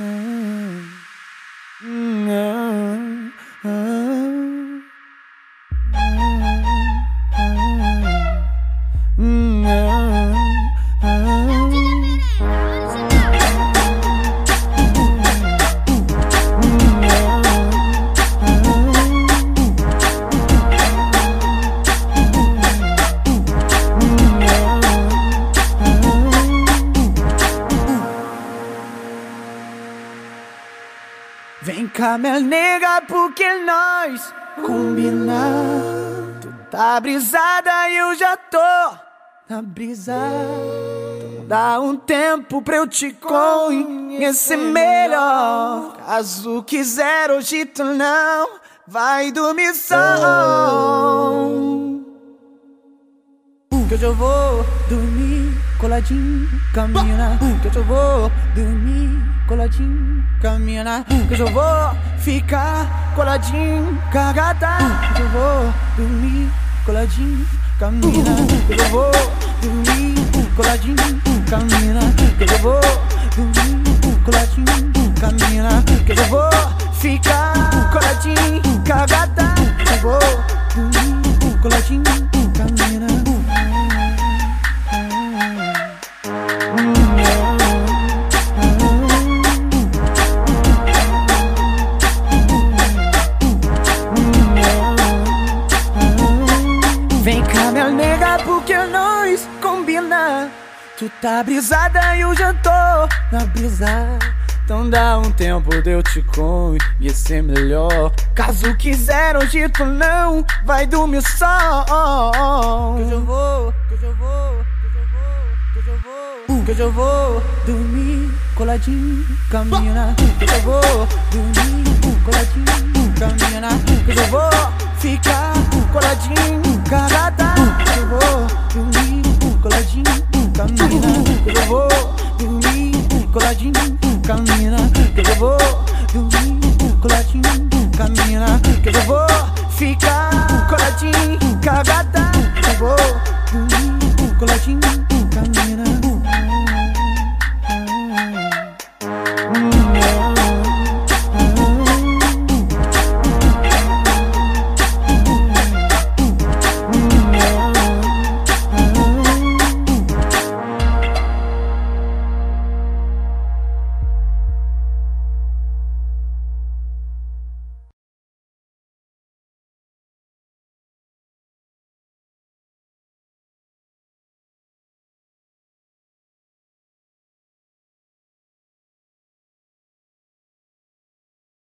Mm-hmm. Minha nega, porque nós combinamos. Tu tá brisada e eu já tô na brisa. Dá um tempo pra eu te conhecer melhor. Caso quiser, hoje tu não vai dormir só. Que hoje eu vou dormir coladinho, caminha. Que eu vou dormir coladinho, caminha. Que eu vou ficar coladinho, cagada. Que eu vou dormir coladinho, caminha. Que eu vou dormir coladinho, caminha. Que eu vou Tu tá brisada e já tô na brisa. Então dá um tempo de eu te conhecer melhor. Caso quiser, hoje tu não vai dormir só. Que hoje eu vou, que hoje eu vou, que hoje eu vou, que hoje eu vou dormir coladinho, caminha. Que hoje eu vou dormir coladinho, caminha. Que hoje eu vou ficar coladinho, Caminha, que eu vou dormir coladinho. Camina, que eu vou